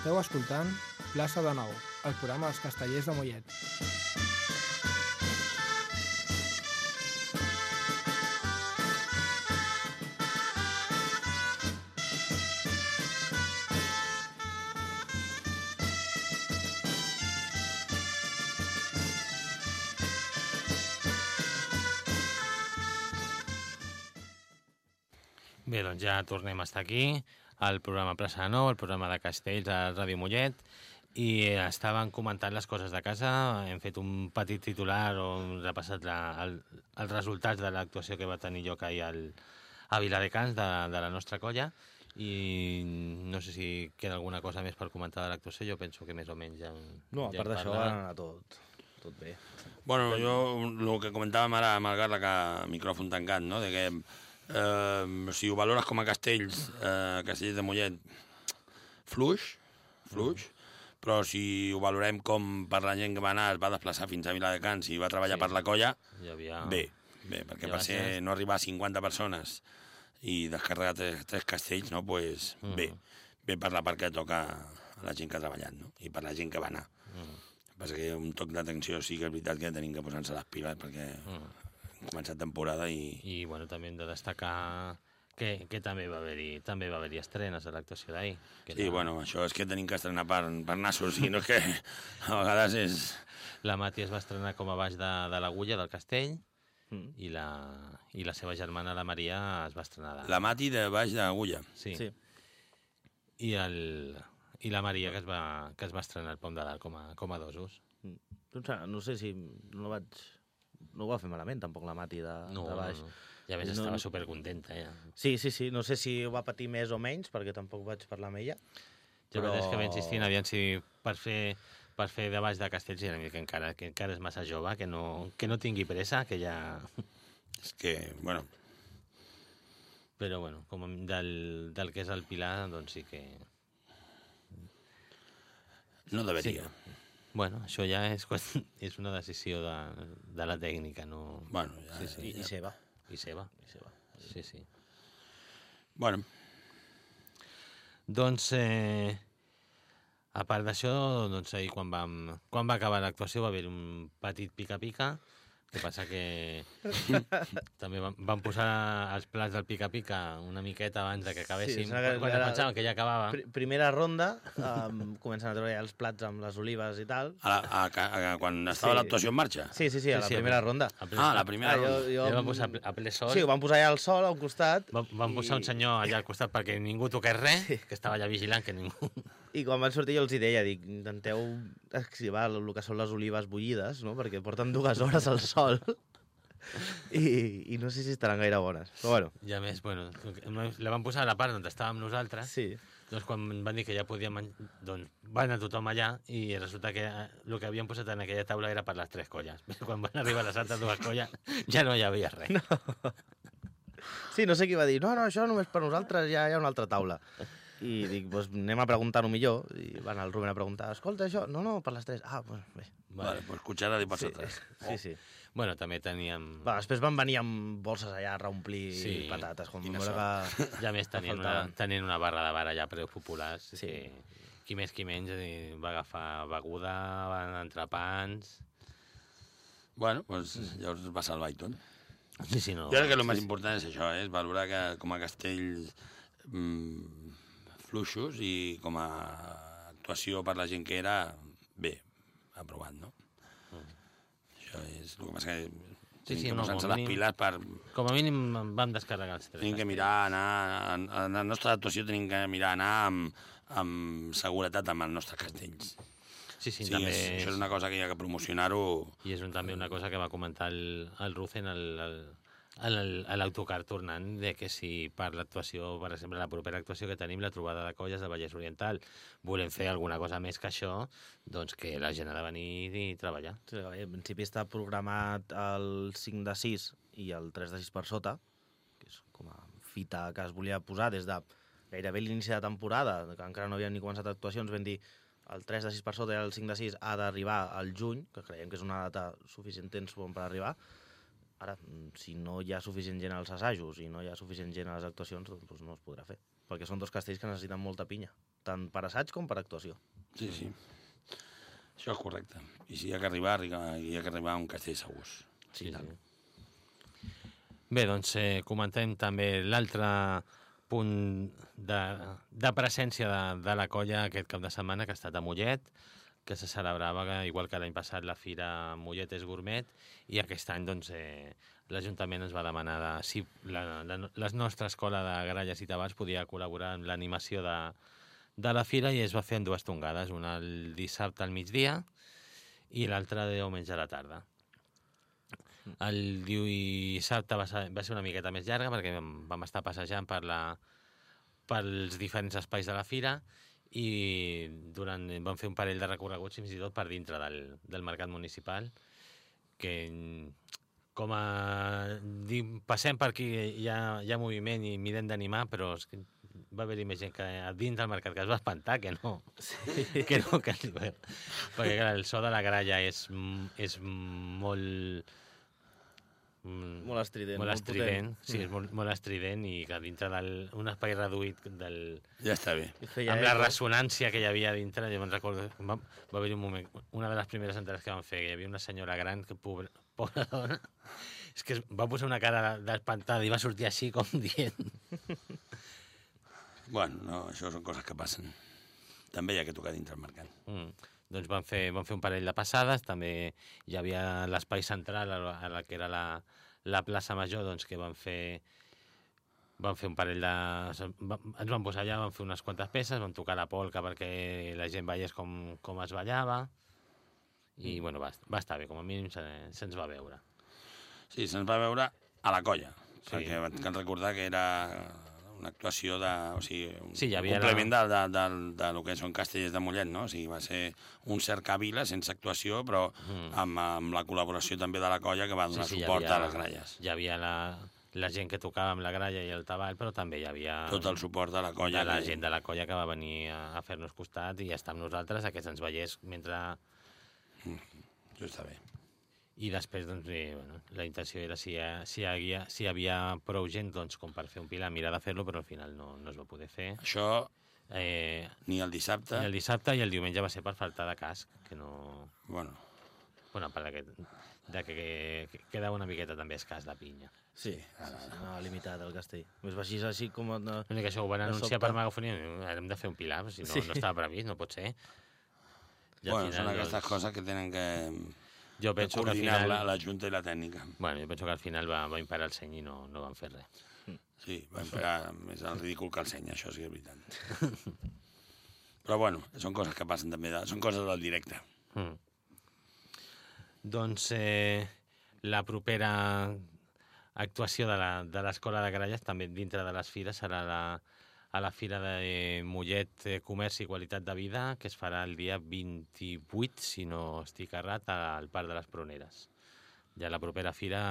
Esteu escoltant Plaça de Nou, el programa dels castellers de Mollet. Bé, doncs ja tornem a estar aquí, al programa Plaça Nou, el programa de Castells a Ràdio Mollet, i estaven comentant les coses de casa, hem fet un petit titular on hem repassat la, el, els resultats de l'actuació que va tenir lloc ahir al, a Viladecans, de, de la nostra colla, i no sé si queda alguna cosa més per comentar de l'actuació, jo penso que més o menys ja... No, a ja part d'això va anar tot, tot bé. Bueno, jo el que comentàvem ara amb el Garla, que micròfon tancat, no? de que eh, si ho valores com a castells, eh, castells de Mollet, fluix, fluix, però si ho valorem com per la gent que va anar, es va desplaçar fins a Viladecans i va treballar Sí. per la colla, Hi havia... bé, bé, perquè Ja per ser ser- no arribar a 50 persones i descarregar tres, tres castells, no? pues, Mm. bé, bé per la part que toca a la gent que ha treballat, no? i per la gent que va anar. Mm. Passa que un toc d'atenció sí que és veritat que tenim que posar-nos les piles perquè Mm. hem començat temporada i... I bueno, també hem de destacar que, que també va haver-hi també va haver estrenes a l'actuació d'ahir. que Sí, la- bueno, això és que tenim que estrenar per, per nassos, i no és que a vegades és... La Mati es va estrenar com a baix de, de l'agulla del castell Mm. i la, i la seva germana, la Maria, es va estrenar de... La mati de baix d'agulla. Sí. Sí. I, el, I la Maria, que es va, que es va estrenar al Pom de Dalt com a, com a dosos. Doncs, no sé si no vaig... No ho va fer malament, tampoc, la Mati de, No, de baix. no, no. Ja ves, No, estava no. supercontenta, ja. Sí, sí, sí. No sé si ho va patir més o menys, perquè tampoc vaig parlar amb ella. Jo Però- mateix que va insistint, aviam si per fer, per fer de baix de castells, ja que encara, que encara és massa jove, que no, que no tingui pressa, que ja... És que, bueno, Però, bueno, com a- del, del que és el Pilar, doncs sí que... no deveria. Sí. Bueno, això ja és, qüest- és una decisió de, de la tècnica, no... Bueno, ja, Sí, sí. I, i seva. I seva. I seva. Sí, sí. bueno, Doncs, eh, a part d'això, doncs ahir quan, vam, quan va acabar l'actuació va haver un petit pica-pica, que passa que també vam, vam posar els plats del pica-pica una miqueta abans de que acabéssim, sembla que sí, quan era- pensàvem que ja acabava. Pri primera ronda, um, comencen a treure ja els plats amb les olives i tal. a la, a, a, a, quan estava Sí. l'actuació en marxa. Sí, sí, sí, a la Sí, sí, primera a- ronda. A ple, Ah, la primera Ah, jo, ronda. jo, Ja vam posar a ple- sol. Sí, ho vam posar ja al sol, a un costat. Vam, vam posar un i- senyor allà al costat perquè ningú toqués res, que estava allà vigilant que ningú... I quan van sortir jo els hi deia, dic, intenteu exhibar el, que són les olives bullides, no? perquè porten dues hores al sol i, i no sé si estaran gaire bones. Però bueno, I a més, bueno, la van posar a la part on estàvem nosaltres, sí. Doncs quan van dir que ja podíem doncs va anar tothom allà i resulta que eh, el que havien posat en aquella taula era per les tres colles. Però quan van arribar les altres dues colles ja no hi havia res. No. Sí, no sé qui va dir, no, no, això només per nosaltres, ja hi ha una altra taula. I dic, doncs anem a preguntar-ho millor. I va anar el Rubén a preguntar, escolta, això... No, no, per les tres. Ah, bueno, bé. Vale, pues cuchara de Sí, pasotres. sí, sí. Bueno, també teníem... Va, després van venir amb bolses allà a reomplir Sí. patates. Com Quina que... Ja més tenien una, tenien una barra de bar allà a preus populars. Sí. Sí. Que, qui més qui menys va agafar beguda, van entrar pans... Bueno, pues llavors va salvar i tot. Sí, sí, no. Jo crec que el més important és això, eh? és valorar que com a castells mm, fluixos i com a actuació per la gent que era, bé, aprovat, no? Això és el que passa que Sí, sí, no, com a les mínim- piles per... Com a mínim vam descarregar els tres. Tenim que mirar, anar... En, en la nostra actuació tenim que mirar anar amb, amb seguretat amb els nostres castells. Sí, sí, Sí, també... és, això és una cosa que hi ha que promocionar-ho. I és un, també una cosa que va comentar el, el Rufen al, al, al- a l'autocar tornant, de que si per l'actuació, per exemple, la propera actuació que tenim, la trobada de colles del Vallès Oriental, volem fer alguna cosa més que això, doncs que la gent ha de venir i treballar. Sí, en principi està programat el 5 de 6 i el 3 de 6 per sota, que és com a fita que es volia posar des de gairebé l'inici de temporada, que encara no havíem ni començat actuacions, vam dir el 3 de 6 per sota i el 5 de 6 ha d'arribar al juny, que creiem que és una data suficient temps per arribar. Ara, mm, si no hi ha suficient gent als assajos i no hi ha suficient gent a les actuacions, doncs no es podrà fer. perquè són dos castells que necessiten molta pinya, tant per assaig com per actuació. Sí, sí. Això és correcte. I si hi ha que arribar, arriba- hi ha que arribar a un castell segurs. Sí, sí. Bé, doncs eh, comentem també l'altre punt de, de presència de, de la colla aquest cap de setmana que ha estat a Mollet, que se celebrava, igual que l'any passat, la Fira Mollet és gourmet, i aquest any doncs, eh, l'Ajuntament ens va demanar de, si la, la, la nostra escola de gralles i tabars podia col·laborar en l'animació de, de la fira i es va fer en dues tongades, una el dissabte al migdia i l'altra de diumenge a la tarda. El dissabte va ser, va ser una miqueta més llarga perquè vam, vam estar passejant per la, pels diferents espais de la fira i durant, vam fer un parell de recorreguts fins i tot per dintre del, del mercat municipal que com a... Dic, passem per aquí, hi ha, hi ha moviment i mirem d'animar, però és que va haver-hi més gent que a dins del mercat que es va espantar que no, sí. que no, que perquè clar, el so de la gralla és, és molt... mm, Molt estrident, molt molt estrident, potent. sí, és molt, molt estrident i que dintre d'un espai reduït del, Ja està bé. Feia amb la eco. ressonància que hi havia dintre, jo me'n recordo, va, va haver un moment, una de les primeres entrades que vam fer, que hi havia una senyora gran, que pobra, pobra dona, és que es va posar una cara d'espantada i va sortir així com dient... Bueno, no, això són coses que passen. També hi ha que tocar dintre el mercat. Mm. Doncs van fer, van fer un parell de passades, també hi havia l'espai central, a la, a la que era la, la plaça Major, doncs que van fer van fer un parell de... Ens van posar allà, van fer unes quantes peces, van tocar la polca perquè la gent veiés com, com es ballava, i bueno, va, va estar bé, com a mínim se- se'ns va veure. Sí, se'ns va veure a la colla, sí. perquè cal recordar que era una actuació de... O sigui, un Sí, havia complement de, de, de, de, lo que són castellers de Mollet, no? O sigui, va ser un cercavila sense actuació, però Mm. amb, amb la col·laboració també de la colla que va donar hi suport havia- a les gralles. Hi havia la, la gent que tocava amb la gralla i el tabal, però també hi havia... Tot el suport de la colla. de la que- gent de la colla que va venir a, a fer-nos costat i estar amb nosaltres a que se'ns veiés mentre... Això està bé. I després, doncs, bé, bueno, la intenció era si, hi ha- si, hi havia, si hi havia prou gent doncs, com per fer un pilar, mirar de fer-lo, però al final no, no es va poder fer. Això Eh, ni el dissabte... el dissabte i el diumenge va ser per falta de casc, que no... Bueno, Bueno, a part de que, de que, que quedava una miqueta també escàs de pinya. Sí, anava limitat el castell. Més va així, així com... No, L'únic que això ho van anunciar sobte. per megafonia, hem de fer un pilar, si no, Sí. no estava previst, no pot ser. I bueno són aquestes doncs, coses que tenen que Jo penso que al final... la, la Junta i la tècnica. Bueno, jo penso que al final va, va imparar el seny i no, no van fer res. Sí, va imperar més el ridícul que el seny, això sí que és veritat. Però bueno, són coses que passen també, de, són coses del directe. Mm. Doncs eh, la propera actuació de la- de l'Escola de Gralles, també dintre de les fires, serà la, a la Fira de Mollet eh, Comerç i Qualitat de Vida, que es farà el dia 28, si no estic errat, al Parc de les Proneres. Ja la propera fira,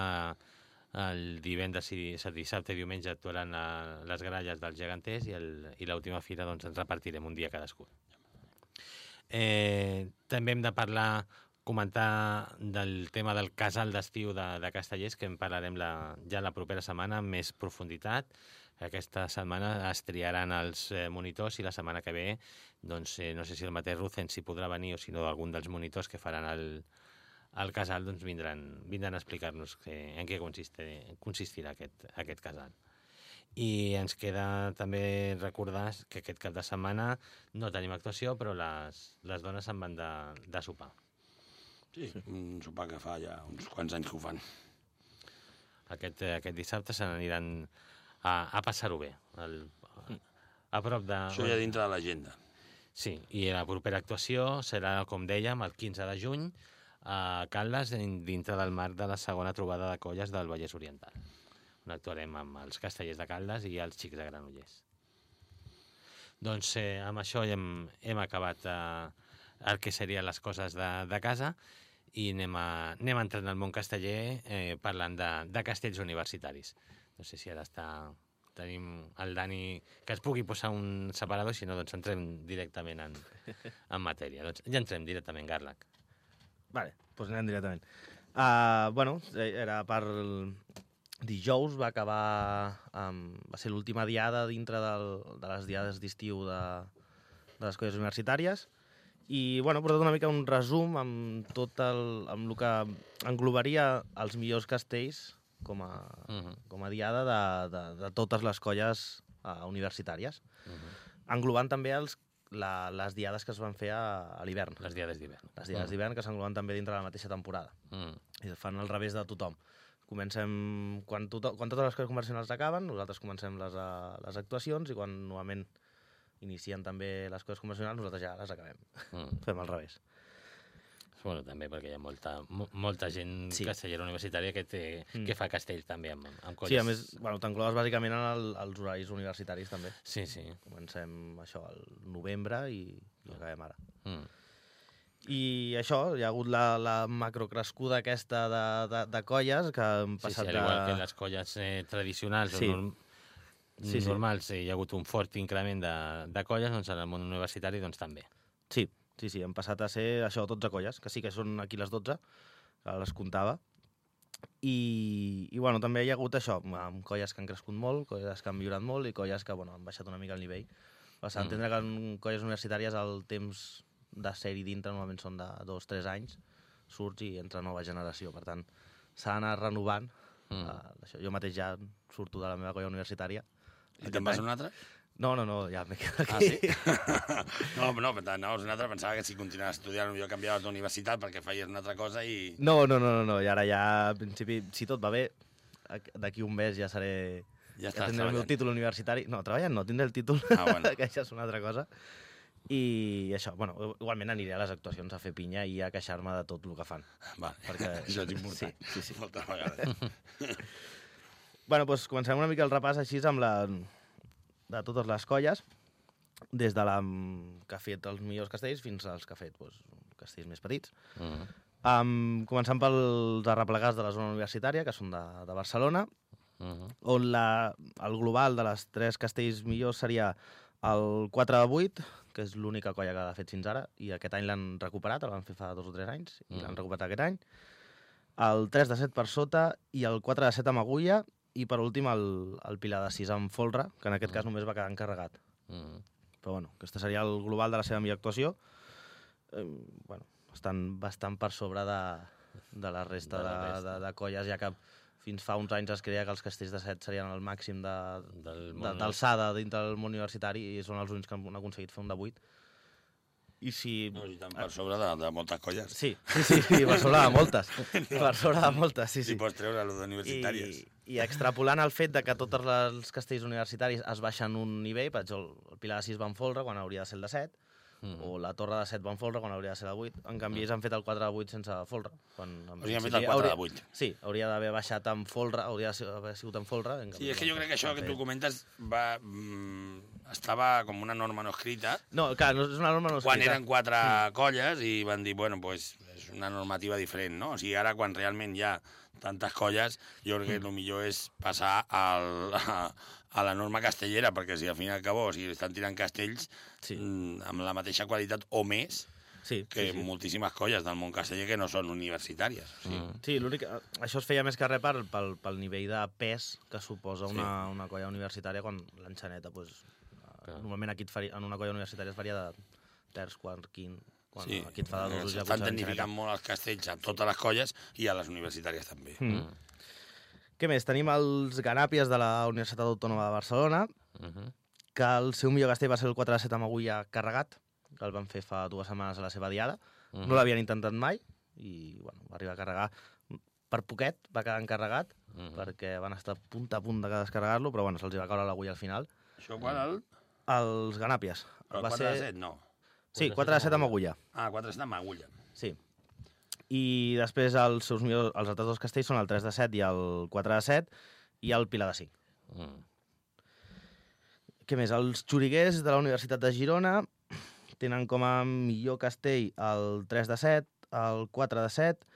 el divendres i a dissabte i diumenge actuaran la, les gralles dels geganters i, el, i l'última fira doncs, ens repartirem un dia cadascú. Eh, també hem de parlar, comentar del tema del casal d'estiu de, de Castellers, que en parlarem la, ja la propera setmana amb més profunditat. Aquesta setmana es triaran els eh, monitors i la setmana que ve, doncs, eh, no sé si el mateix Ruzen s'hi podrà venir o si no algun dels monitors que faran el, el casal doncs vindran, vindran a explicar-nos en què consiste, consistirà aquest, aquest casal. I ens queda també recordar que aquest cap de setmana no tenim actuació, però les, les dones se'n van de, de sopar. Sí, un sopar que fa ja uns quants anys que ho fan. Aquest, aquest dissabte se n'aniran a, a passar-ho bé. El, a prop de... Això ja dintre de l'agenda. Sí, i la propera actuació serà, com dèiem, el 15 de juny a Caldes, din- dintre del marc de la segona trobada de colles del Vallès Oriental. On actuarem amb els castellers de Caldes i els xics de Granollers. Doncs eh, amb això ja hem, hem acabat eh, el que serien les coses de, de casa i anem a, anem a entrar en el món casteller eh, parlant de, de castells universitaris. No sé si ara està... Tenim el Dani que es pugui posar un separador, si no, doncs entrem directament en, en matèria. Doncs ja entrem directament, Garlac. Vale, doncs anem directament. Uh, bueno, era per dijous va acabar... Um, va ser l'última diada dintre del, de les diades d'estiu de, de les colles universitàries i bueno, he portat una mica un resum amb tot el, amb el que englobaria els millors castells com a, Mhm. com a diada de, de, de totes les colles uh, universitàries, Mhm. englobant també els, la, les diades que es van fer a, a l'hivern. Les diades d'hivern. Les diades d'hivern que s'engloben també dintre de la mateixa temporada. Mm. I es fan al revés de tothom. Comencem... Quan, tothom, quan totes les coses convencionals acaben, nosaltres comencem les, uh, les actuacions i quan normalment inicien també les coses convencionals, nosaltres ja les acabem. Mm. Fem al revés. Bueno, també perquè hi ha molta, mo- molta gent Sí. sí. castellera universitària que, té, Mm. que fa castells també amb, amb colles. Sí, a més, bueno, t'encloses bàsicament en el, els horaris universitaris també. Sí, sí. Comencem això al novembre i, i acabem ara. Mm. I això, hi ha hagut la, la macrocrescuda aquesta de, de, de colles que han Sí, sí, passat al igual que les colles eh, tradicionals Sí. o norm Sí, sí. normals eh, hi ha hagut un fort increment de, de colles, doncs en el món universitari doncs també. Sí, sí, sí, han passat a ser això, 12 colles, que sí que són aquí les 12, que les comptava. I, I, bueno, també hi ha hagut això, amb colles que han crescut molt, colles que han millorat molt i colles que, bueno, han baixat una mica el nivell. Vas a Mm. entendre que en colles universitàries el temps de ser-hi dintre normalment són de dos, tres anys, surts i entra nova generació. Per tant, s'ha d'anar renovant. Mm. Uh, això. Jo mateix ja surto de la meva colla universitària. I te'n vas a un altre? No, no, no, ja m'he quedat Ah, aquí. sí? no, no, per tant, no, un altre pensava que si continuaves estudiant jo canviaves d'universitat perquè feies una altra cosa i... No, no, no, no, no, i ara ja, en principi, si tot va bé, d'aquí un mes ja seré... Ja Ja tindré el meu títol universitari. No, treballant no, tindré el títol, Ah, bueno. que això és una altra cosa. I això, bueno, igualment aniré a les actuacions a fer pinya i a queixar-me de tot el que fan. Vale. Perquè- Això és important. Sí, sí, sí. Moltes vegades. Bueno, doncs comencem una mica el repàs així amb la... de totes les colles, des de la que ha fet els millors castells fins als que ha fet doncs, castells més petits. Mm. Um, començant pels arreplegats de la zona universitària, que són de, de Barcelona, Mm. on la, el global de les tres castells millors seria el 4 de 8, que és l'única colla que l'ha fet fins ara, i aquest any l'han recuperat, el van fer fa dos o tres anys, i Mhm. l'han recuperat aquest any. El 3 de 7 per sota i el 4 de 7 amb agulla, i per últim el, el Pilar de 6 amb folre, que en aquest cas només va quedar encarregat. Mm. Però bueno, aquesta seria el global de la seva millor actuació. Eh, bueno, estan bastant per sobre de, de la resta De de, la de, resta. de, de colles, ja que fins fa uns anys es creia que els castells de 7 serien el màxim de- Del de- d'alçada dintre del món universitari i són els únics que han aconseguit fer un de 8. I si... No, i tant per sobre de, de moltes colles. Sí, sí, sí, sí, per sobre de moltes. Per sobre de moltes, sí, sí. pots treure lo d'universitàries. I, I extrapolant el fet de que tots els castells universitaris es baixen un nivell, per exemple, el Pilar de 6 va en folre quan hauria de ser el de 7, Mm. o la Torre de 7 va en folre quan hauria de ser de 8. En canvi, ells han fet el 4 de 8 sense folre. Quan, en han fet el 4 de hauria- 8. Sí, hauria d'haver baixat en folre, hauria d'haver sigut en folre. En Sí, és que jo crec que això que tu comentes va, mm, estava com una norma no escrita, No, clar, no és una norma no quan escrita. eren quatre colles i van dir, bueno, pues, és una normativa diferent, no? O sigui, ara quan realment hi ha tantes colles, jo crec que el millor és passar al, a, a la norma castellera, perquè si al fin i al cabo, o sigui, estan tirant castells Sí. mm, amb la mateixa qualitat o més Sí, que sí, sí. moltíssimes colles del món casteller que no són universitàries. O sigui, Mm. Sí, l'únic... Això es feia més que res pel, pel, pel nivell de pes que suposa una, una colla universitària quan l'enxaneta, doncs, Clar. normalment aquí et faria, en una colla universitària es faria de terç, quart, quint... Quan Sí, aquí et fa de dos, ja estan tecnificant molt els castells a totes les colles i a les universitàries també. Mm. Què més? Tenim els Ganàpies de la Universitat Autònoma de Barcelona, Mhm. que el seu millor castell va ser el 4 de 7 amb agulla carregat, que el van fer fa dues setmanes a la seva diada. Mhm. No l'havien intentat mai i bueno, va arribar a carregar per poquet, va quedar encarregat, Mhm. perquè van estar punt a punt de descarregar-lo, però bueno, se'ls va caure l'agulla al final. Això quan el... Els Ganàpies. El va 4 de 7, no. Sí, 4 de 7 amb agulla. Ah, 4 de 7 amb agulla. Sí. I després els seus millors, els altres dos castells són el 3 de 7 i el 4 de 7 i el Pilar de 5. Mm. Què més? Els xuriguers de la Universitat de Girona tenen com a millor castell el 3 de 7, el 4 de 7,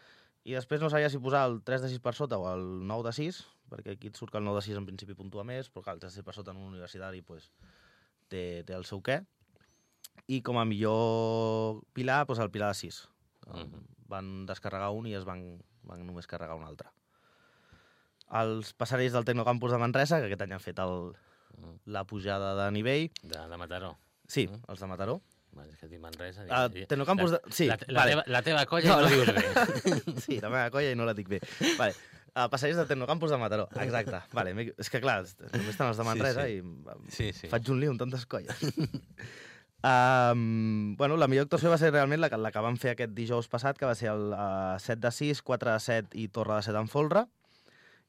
i després no sabia si posar el 3 de 6 per sota o el 9 de 6, perquè aquí et surt que el 9 de 6 en principi puntua més, però clar, el 3 de 6 per sota en un universitari pues, té, té el seu què. I com a millor pilar, doncs el pilar de 6. Mhm. Van descarregar un i es van, van només carregar un altre. els passerells del Tecnocampus de Manresa, que aquest any han fet el, Mm. la pujada de nivell. De, de Mataró. Sí, Mm. els de Mataró. Vale, és que dic Manresa. Ah, Tecnocampus la, de- sí, la, la, vale. teva, la teva colla No, no, la- dius bé. Sí, la meva colla i no la dic bé. Vale. Uh, passerells del Tecnocampus de Mataró, exacte. Vale, és que clar, només estan els de Sí, Manresa sí. i em- Sí, sí. faig un lío amb tantes colles. um, bueno, la millor actuació va ser realment la la que vam fer aquest dijous passat, que va ser el uh, 7 de 6, 4 de 7 i Torre de 7 en folre,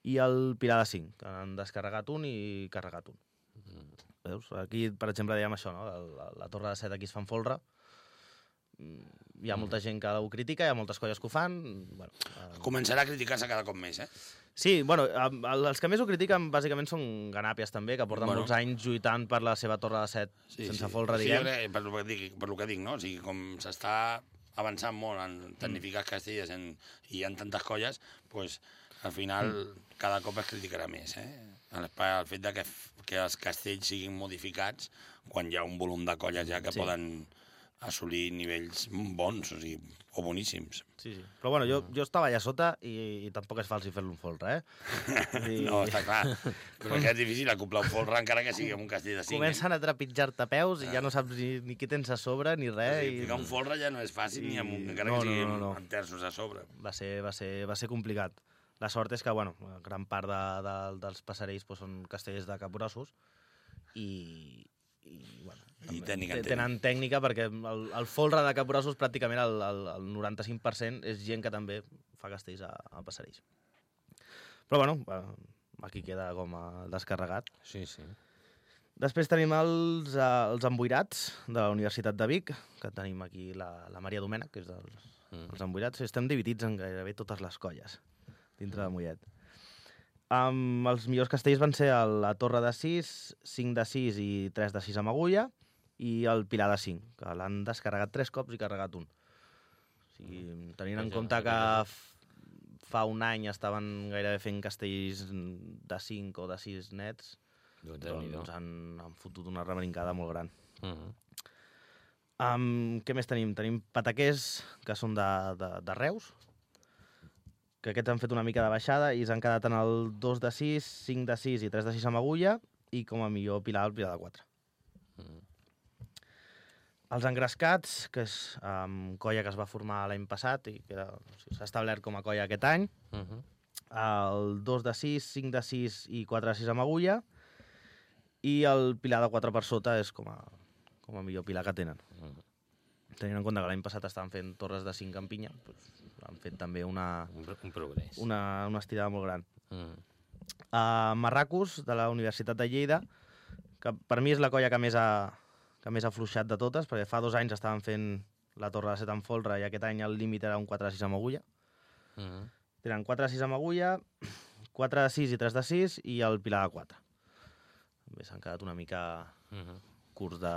i el Pilar de 5, que han descarregat un i carregat un. Veus? Aquí, per exemple, dèiem això, no? la, la Torre de 7 aquí es fa en folre, Mm, hi ha molta gent que ho critica, hi ha moltes colles que ho fan... Bueno, eh, Començarà a criticar-se cada cop més, eh? Sí, bueno, els que més ho critiquen bàsicament són ganàpies també, que porten Bueno. molts anys lluitant per la seva torre de set sí, sense folre, sí, diguem. jo crec, per, lo que dic, per lo que dic, no? O sigui, com s'està avançant molt en tecnificar mm. Castelles en, i ha tantes colles, pues, al final mm. cada cop es criticarà més, eh? El, el fet de que, que els castells siguin modificats quan hi ha un volum de colles ja que Sí. sí. poden assolir nivells bons, o sigui, o boníssims. Sí, sí. Però bueno, jo, jo estava allà sota i, i tampoc és falsi fer-lo un folre, eh? I... No, està clar. Però que és difícil acoplar un folre encara que sigui amb un castell de 5. Comencen a trepitjar-te peus i ja no saps ni, ni qui tens a sobre ni Eh? Res. sigui, i... ficar un folre ja no és fàcil, ni amb, un- encara No, que no, sigui no, no. amb terços a sobre. va ser, va ser, va ser complicat. La sort és que, bueno, gran part de, de, dels passerells doncs, són castells de capgrossos i, i bueno, I tècnica en te- tenen tècnica perquè el, el folre de capgrossos pràcticament el, el, el 95% és gent que també fa castells a, a passerells. Però bueno, aquí queda com a descarregat. Sí, sí. Després tenim els, els emboirats de la Universitat de Vic, que tenim aquí la, la Maria Domènech, que és dels, Mm. els emboirats. Estem dividits en gairebé totes les colles dintre de Mollet. Um, els millors castells van ser el- la Torre de 6, 5 de 6 i 3 de 6 amb agulla, i el Pilar de 5, que l'han descarregat 3 cops i carregat un. O sigui, tenint en compte que fa un any estaven gairebé fent castells de 5 o de 6 nets, doncs han, han fotut una rebrincada molt gran. Mhm. Um, què més tenim? Tenim pataquers, que són de, de, de Reus, que aquests han fet una mica de baixada i s'han quedat en el 2 de 6, 5 de 6 i 3 de 6 amb agulla, i com a millor pilar el pilar de 4. Mhm. Els engrescats, que és um, colla que es va formar l'any passat i que o sigui, s'ha establert com a colla aquest any, Mhm. el 2 de 6, 5 de 6 i 4 de 6 amb agulla, i el pilar de 4 per sota és com a, com a millor pilar que tenen. Mhm. Tenint en compte que l'any passat estaven fent torres de 5 en pinya, doncs han fet també una, Un, pro- un progrés. una, una estirada molt gran. Mhm. A Marracus, de la Universitat de Lleida, que per mi és la colla que més ha, que més ha fluixat de totes, perquè fa dos anys estaven fent la torre de 7 en folre i aquest any el límit era un 4 de 6 amb agulla. Mhm. Tenen 4 de 6 amb agulla, 4 de 6 i 3 de 6 i el pilar de 4. També s'han quedat una mica Mhm. curts de...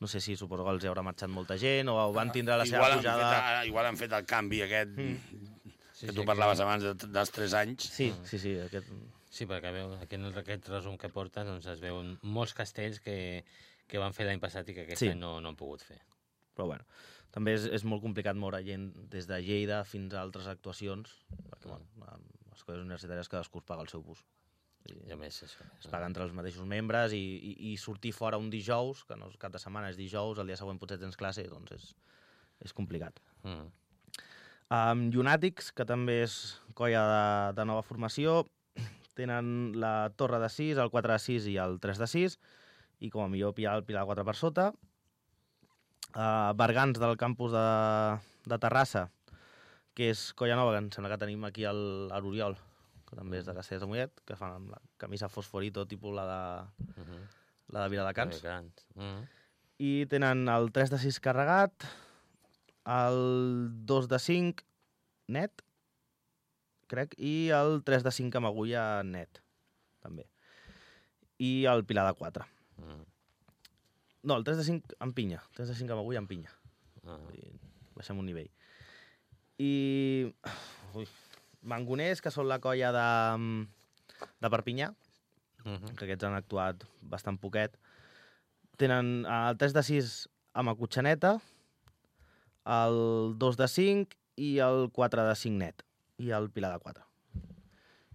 No sé si suposo que els hi haurà marxat molta gent o van tindre la seva igual, han pujada... fet, ah, igual han fet el canvi aquest Mm. Sí, que sí, tu parlaves abans de, dels 3 anys. Sí, sí, sí. Aquest... Sí, perquè veu, aquí en el- aquest resum que portes doncs es veuen molts castells que, que van fer l'any passat i que aquest Sí. any no, no han pogut fer. Però bueno, també és, és molt complicat moure gent des de Lleida fins a altres actuacions, perquè bueno, les colles universitàries cadascú es paga el seu bus. I a més, això. Es paga entre els mateixos membres i, i, i sortir fora un dijous, que no és cap de setmana, és dijous, el dia següent potser tens classe, doncs és, és complicat. Mhm. Um, Llunàtics, que també és colla de, de nova formació, tenen la torre de 6, el 4 de 6 i el 3 de 6, i com a millor pillar el pilar 4 per sota. Uh, Bergants del campus de, de Terrassa, que és colla nova, que em sembla que tenim aquí a l'Oriol, que també és de Castells de Mollet, que fan amb la camisa fosforito, tipus la de, Mhm. la de Viladecans. Cants. Mhm. I tenen el 3 de 6 carregat, el 2 de 5 net, crec, i el 3 de 5 amb agulla net, també. I el pilar de 4. Mhm. No, el 3 de 5 amb pinya. 3 de 5 amb agulla amb pinya. Ah. Vull dir, Baixem un nivell. I... Ui, Mangoners, que són la colla de, de Perpinyà, Mhm. que aquests han actuat bastant poquet. Tenen eh, el 3 de 6 amb acotxaneta, el 2 de 5 i el 4 de 5 net, i el pilar de 4.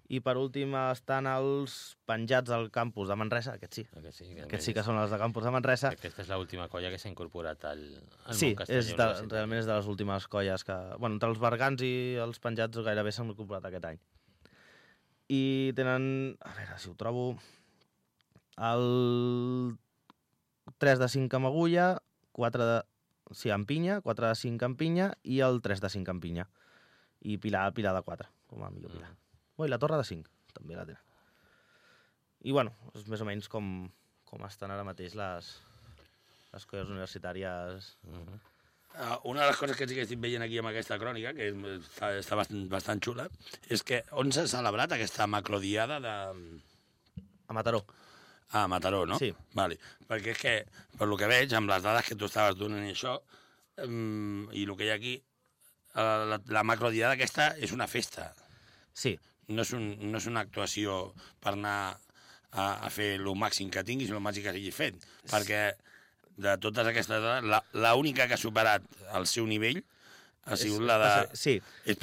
I per últim estan els penjats del campus de Manresa, aquests sí. Aquest sí, Aquests sí que són els de campus de Manresa. Aquesta és l'última colla que s'ha incorporat al, al Sí, món de, universitari. realment és de les últimes colles que... Bueno, entre els bergants i els penjats gairebé s'han incorporat aquest any. I tenen... A veure, si ho trobo... El 3 de 5 amb agulla, 4 de... Sí, amb pinya, 4 de 5 amb pinya i el 3 de 5 amb pinya. I pilar, pilar de 4, com a millor pilar. Mm. Oh, I la torre de 5, també la tenen. I bueno, és més o menys com, com estan ara mateix les, les colles universitàries Mhm. Uh, una de les coses que sí que estic veient aquí amb aquesta crònica, que està, està bastant, bastant xula, és que on s'ha celebrat aquesta macrodiada de... a Mataró. a Mataró, no? Sí. Vale. Perquè és que, per lo que veig, amb les dades que tu estaves donant i això, um, i el que hi ha aquí, uh, la, la macrodiada aquesta és una festa. Sí, No és, un, no és una actuació per anar a, a fer el màxim que tinguis, el màxim que hagis fet. Perquè de totes aquestes dades, la, la única que ha superat el seu nivell ha sigut la de... sí, És.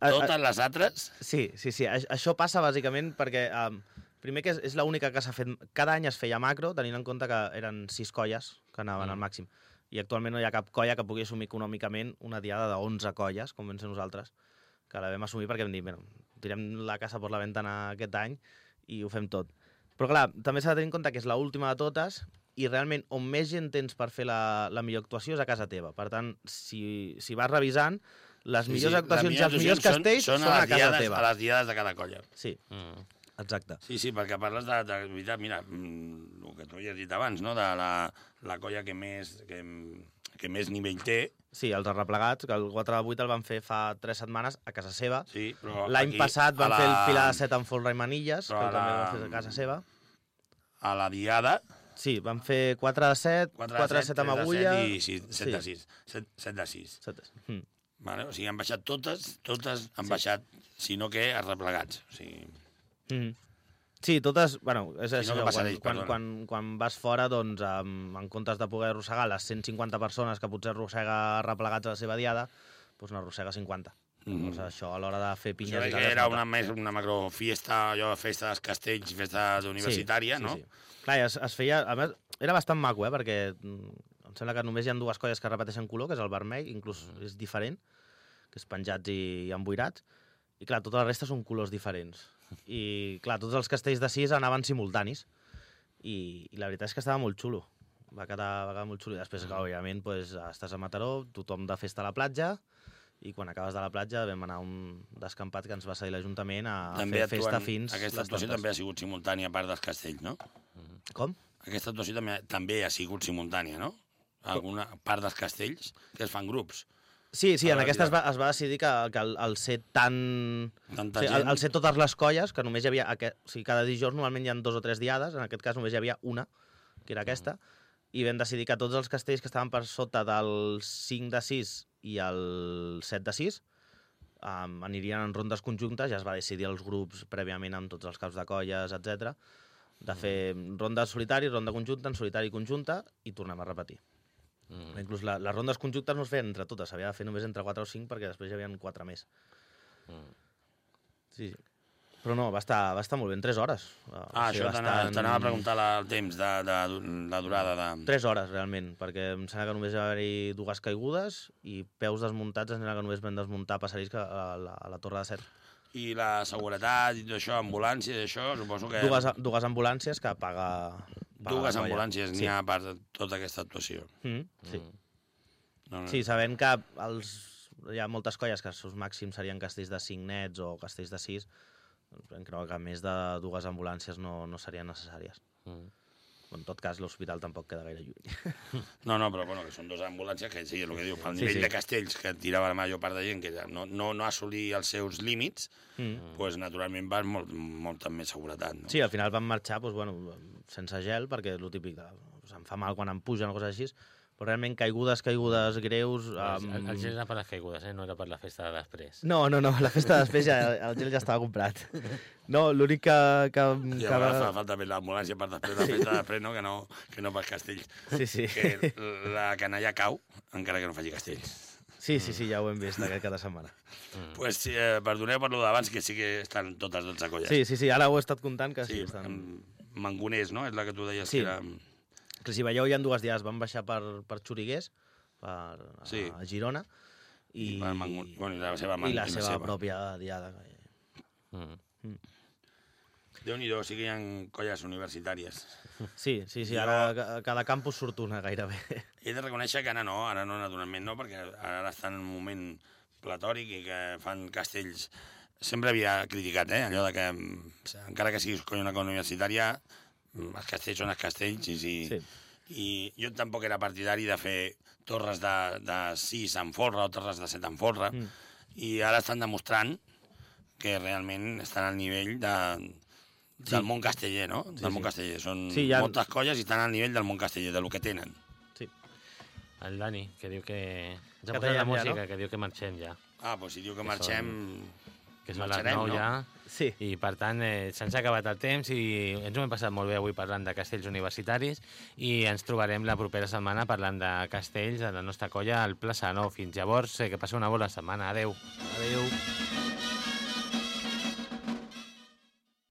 A- a- Totes les altres... sí, sí, sí. Aix- Això passa bàsicament perquè, um, primer que és, és l'única que s'ha fet... Cada any es feia macro, tenint en compte que eren sis colles que anaven Mm. al màxim. I actualment no hi ha cap colla que pugui assumir econòmicament una diada de 11 colles, com vam ser nosaltres, que la vam assumir perquè vam dir, bueno, tirem la casa per la ventana aquest any i ho fem tot. Però clar, també s'ha de tenir en compte que és l'última de totes i realment on més gent tens per fer la, la millor actuació és a casa teva. Per tant, si, si vas revisant, les millors actuacions i els millors castells són, són, a, les casa diades, teva. a les diades de cada colla. Sí, Mm. Exacte. Sí, sí, perquè parles de, de veritat, mira, mm, el que tu havies dit abans, no? de la, la colla que més, que, que més nivell té, Sí, els arreplegats, que el 4 de 8 el van fer fa 3 setmanes a casa seva. sí, però L'any passat van a fer el Pilar de 7 amb folre i manilles, Però que a també la- van fer a casa seva. A la diada, Sí, van fer 4 de 7, 4, 4 de 7 amb agulla... i 7 Sí. de 6. 7, 7 de 6. 7. Mm. Vale? O sigui, han baixat totes, totes han Sí. baixat, sinó que arreplegats. O sigui, Mm. Sí, totes... Bueno, és Si no, això, quan, quan, quan, quan vas fora, doncs, um, en comptes de poder arrossegar les 150 persones que potser arrossega arreplegats a la seva diada, doncs n'arrossega 50. Mhm. Llavors, això a l'hora de fer Això pinyes... i que era una, més una macrofiesta, allò, festa dels castells, festa universitària, sí, no? Sí, sí. Clar, es, es feia... A més, era bastant maco, eh? Perquè mm, em sembla que només hi ha dues colles que repeteixen color, que és el vermell, inclús és diferent, que és penjats i, i emboirats. I clar, tota la resta són colors diferents. I clar, tots els castells de sis anaven simultanis. I, i la veritat és que estava molt xulo. Va quedar, va quedar molt xulo. I després, clar, òbviament, pues, estàs a Mataró, tothom de festa a la platja, i quan acabes de la platja vam anar a un descampat que ens va cedir l'Ajuntament a, També fer festa actuen- fins Aquesta actuació també ha sigut simultània a part dels castells, no? Com? Aquesta actuació també, també ha sigut simultània, no? Alguna part dels castells que es fan grups. Sí, sí, en aquesta es va, es va decidir que, que el, el ser tan... Tanta O sigui, el, el ser totes les colles, que només hi havia... Aquest, o sigui, cada dijous normalment hi ha dos o tres diades, en aquest cas només hi havia una, que era aquesta, i vam decidir que tots els castells que estaven per sota del 5 de 6 i el 7 de 6 um, anirien en rondes conjuntes, ja es va decidir els grups prèviament amb tots els caps de colles, etc de fer ronda solitari, ronda conjunta, en solitari i conjunta, i tornem a repetir. Mm. Inclús la, les rondes conjuntes no es feien entre totes, s'havia de fer només entre 4 o 5 perquè després hi havia 4 més. Mm. Sí, sí. Però no, va estar, va estar molt bé, en 3 hores. Ah, això t'anava t'anava a preguntar la, el temps de, de, la durada de... 3 hores, realment, perquè em sembla que només hi va haver dues caigudes i peus desmuntats, em sembla que només vam desmuntar passadís que a la, a la Torre de Set. I la seguretat i tot això, ambulàncies i això, suposo que... Dues, dues ambulàncies que paga... dues ambulàncies sí. n'hi ha per tota aquesta actuació. Mm, sí. Mm. No, no. sí, sabent que els, hi ha moltes colles que els seus màxims serien castells de 5 nets o castells de 6, doncs em creu que més de dues ambulàncies no, no serien necessàries. Mm. En tot cas, l'hospital tampoc queda gaire lluny. No, no, però bueno, que són dues ambulàncies que sí, és el que diu, pel Sí, nivell sí. de castells que tirava la major part de gent que ja no, no, no assolir els seus límits, Mm. pues, naturalment vas molt, molta més seguretat. No? Sí, al final vam marxar doncs, bueno, sense gel, perquè el típic de, doncs, em fa mal quan em pugen o coses així, realment caigudes, caigudes greus... El, Um... el gel era per les caigudes, eh? no era per la festa de després. No, no, no, la festa de després ja, el gel ja estava comprat. No, l'únic que... que, I que va- fa falta més l'ambulància per després, la festa de després, no? que, no, que no pels castells. Sí, sí. Que la canalla cau, encara que no faci castells. Sí, sí, sí, ja ho hem vist aquest cada setmana. pues, sí, eh, perdoneu per lo d'abans, que sí que estan totes 12 colles. Sí, sí, sí, ara ho he estat comptant que sí, sí estan... amb Mangoners, no? És la que tu deies Sí. que era... Que si veieu hi ha dues diades, van baixar per, per Xuriguers, per, a, Sí. a Girona, i, I, per Mangon... bueno, i la seva, i la i seva pròpia diada. Mm. Déu-n'hi-do, sí que hi ha colles universitàries. Sí, sí, sí, Jo- ara a cada campus surt una gairebé. He de reconèixer que ara no, ara no, naturalment no, perquè ara estan en un moment platòric i que fan castells... Sempre havia criticat, eh, allò de que, mm, encara que siguis colla una colla universitària, mm, els castells són els castells, i, sí. Sí. i jo tampoc era partidari de fer torres de, de 6 en folre o torres de 7 en folre, Mm. i ara estan demostrant que realment estan al nivell de, del Sí. món casteller, no? Del Sí, món sí. casteller. Són Sí, ha- moltes colles i estan al nivell del món casteller, del que tenen. sí. El Dani, que diu que... Ens Que ha posat la tallem ja, música, no? que diu que marxem ja. Ah, doncs si diu que Que marxem... Que són les Marxarem, 9 no? ja. Sí, I, per tant, eh, se'ns ha acabat el temps i ens ho hem passat molt bé avui parlant de castells universitaris i ens trobarem la propera setmana parlant de castells a la nostra colla al Plaça Nou. Fins llavors, eh, que passeu una bona setmana. Adeu. adeu.